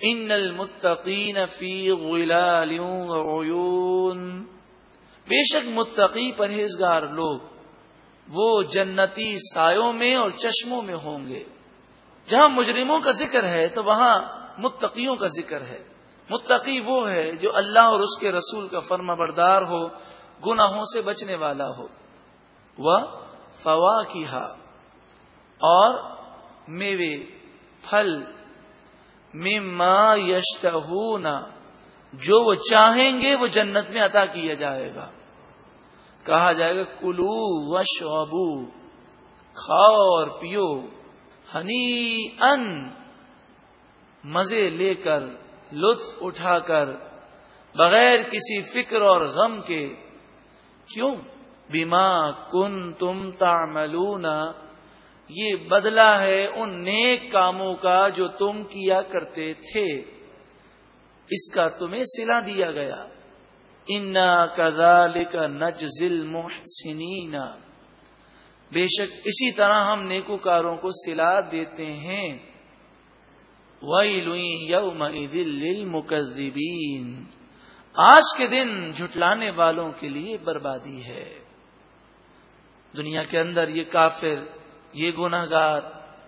ان المتقین فی غلال وعیون بے شک متقی پرہیزگار لوگ وہ جنتی سایوں میں اور چشموں میں ہوں گے۔ جہاں مجرموں کا ذکر ہے تو وہاں متقیوں کا ذکر ہے۔ متقی وہ ہے جو اللہ اور اس کے رسول کا فرما بردار ہو، گناہوں سے بچنے والا ہو۔ وہ فوا کی اور میوے، پھل مما یشتہونا جو وہ چاہیں گے وہ جنت میں عطا کیا جائے گا۔ کہا جائے گا، کلو وش ابو کھاؤ اور پیو ہنی ان مزے لے کر، لطف اٹھا کر، بغیر کسی فکر اور غم کے۔ کیوں؟ بیما کن تم تعملون یہ بدلا ہے ان نیک کاموں کا جو تم کیا کرتے تھے۔ اس کا تمہیں سلا دیا گیا۔ انا کزال کا نج ذل محسنین بے شک اسی طرح ہم نیکوکاروں کو سلا دیتے ہیں۔ وئی لوئی آج کے دن جھٹلانے والوں کے لیے بربادی ہے۔ دنیا کے اندر یہ کافر یہ گناہ گار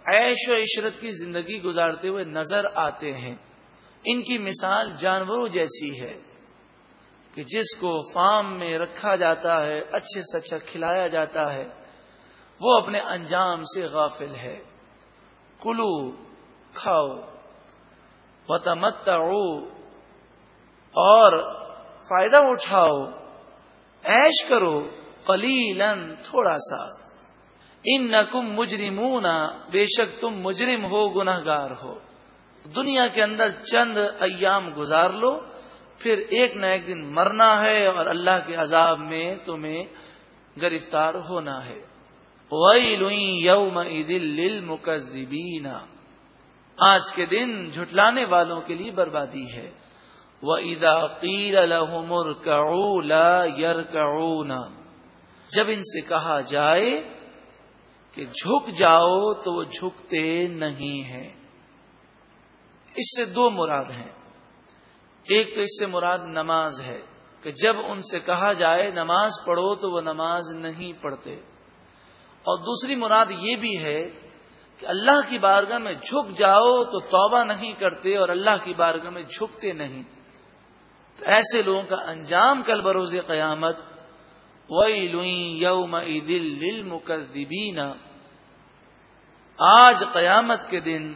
عیش و عشرت کی زندگی گزارتے ہوئے نظر آتے ہیں۔ ان کی مثال جانوروں جیسی ہے کہ جس کو فارم میں رکھا جاتا ہے، اچھے سے اچھا کھلایا جاتا ہے، وہ اپنے انجام سے غافل ہے۔ کلو، کھاؤ اور فائدہ اٹھاؤ۔ ایش کرو قلیلن تھوڑا سا۔ ان نقم مجرمون، بے شک تم مجرم ہو گناہ گار ہو۔ دنیا کے اندر چند ایام گزار لو، پھر ایک نہ ایک دن مرنا ہے اور اللہ کے عذاب میں تمہیں گرفتار ہونا ہے۔ یوم للمکذبین۔ آج کے دن جھٹلانے والوں کے لیے بربادی ہے۔ وہ ادا قیر لا یر جب ان سے کہا جائے کہ جھک جاؤ تو وہ جھکتے نہیں ہیں۔ اس سے دو مراد ہیں۔ ایک تو اس سے مراد نماز ہے کہ جب ان سے کہا جائے نماز پڑھو تو وہ نماز نہیں پڑھتے۔ اور دوسری مراد یہ بھی ہے کہ اللہ کی بارگاہ میں جھک جاؤ تو توبہ نہیں کرتے اور اللہ کی بارگاہ میں جھکتے نہیں۔ تو ایسے لوگوں کا انجام کل بروز قیامت وئی لوئی دل آج قیامت کے دن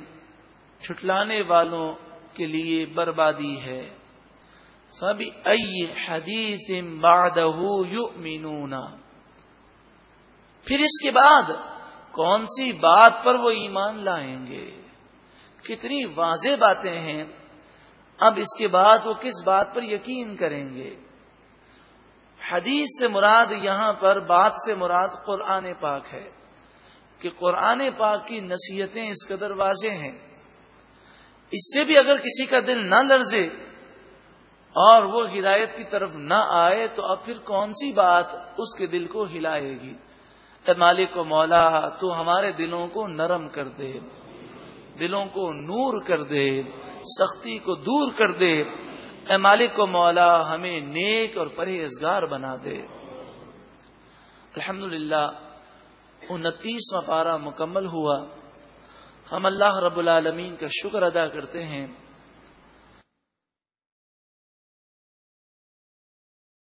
چھٹلانے والوں کے لیے بربادی ہے۔ سبھی ائی حدیث بادہ یؤمنون۔ پھر اس کے بعد کون سی بات پر وہ ایمان لائیں گے؟ کتنی واضح باتیں ہیں۔ اب اس کے بعد وہ کس بات پر یقین کریں گے؟ حدیث سے مراد یہاں پر، بات سے مراد قرآن پاک ہے کہ قرآن پاک کی نصیحتیں اس قدر واضح ہیں۔ اس سے بھی اگر کسی کا دل نہ لرزے اور وہ ہدایت کی طرف نہ آئے، تو اب پھر کون سی بات اس کے دل کو ہلائے گی؟ اے مالک و مولا، تو ہمارے دلوں کو نرم کر دے، دلوں کو نور کر دے، سختی کو دور کر دے۔ اے مالک کو مولا، ہمیں نیک اور پرہیزگار بنا دے۔ الحمد للہ انتیسواں پارہ مکمل ہوا۔ ہم اللہ رب العالمین کا شکر ادا کرتے ہیں۔